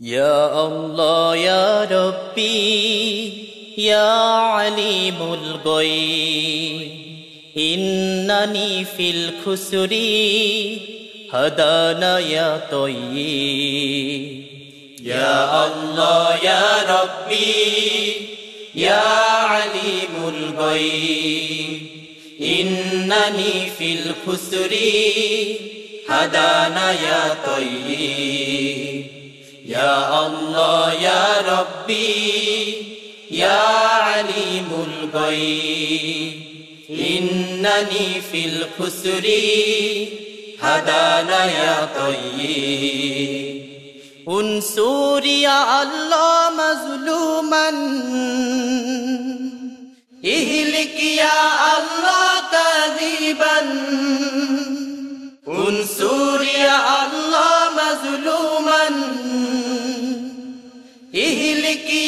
يا الله يا ربي يا عليم الغيب إنني في الخسر هدانا يا طيب. يا الله يا ربي يا عليم الغيب إنني في الخسر هدانا يا طيب. الله يا ربي يا عليم الغيب إنني في الخسر هدانا يا طيب انصر يا الله مظلوما اهلك يا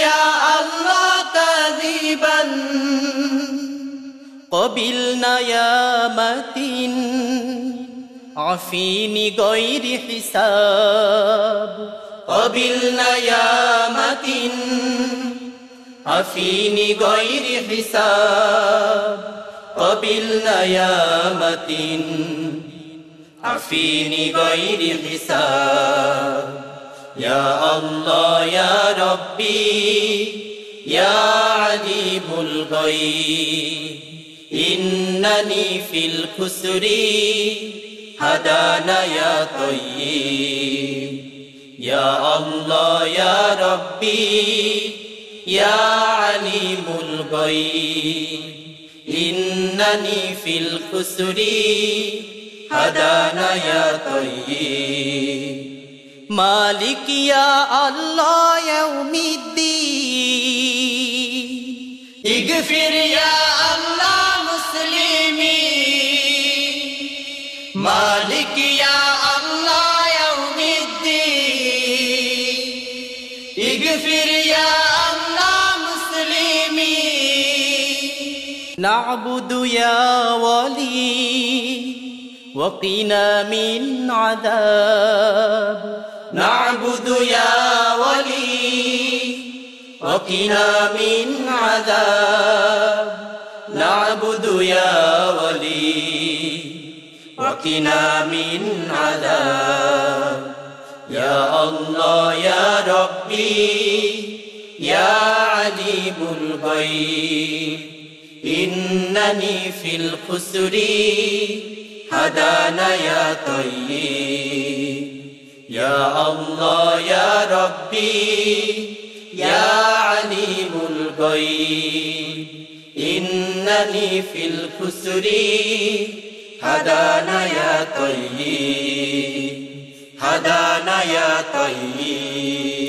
ইয়া আল্লাহ কাদিবান কবিল নায়ামাতিন আফিনি গৈরি হিসাব কবিল নায়ামাতিন আফিনি গৈরি হিসাব কবিল নায়ামাতিন আফিনি গৈরি হিসাব يا الله يا ربي يا عليم الغيب إنني في الكسر هدانا يا طيب. يا الله يا ربي يا عليم الغيب إنني في الخسر هدانا يا طيب. مالك يا الله يوم الدين اغفر يا الله مسلمين مالك يا الله يوم الدين اغفر يا الله مسلمين نعبد يا ولي وقنا من عذاب نعبد يا ولي وقنا من عذاب. نعبد يا ولي وقنا من عذاب. يا الله يا ربي يا عليم الغيب إنني في الخسر هدانا يا طيب. يا الله يا ربي يا عليم الغيب إنني في الخسر هدانا يا طيب هدانا يا طيب.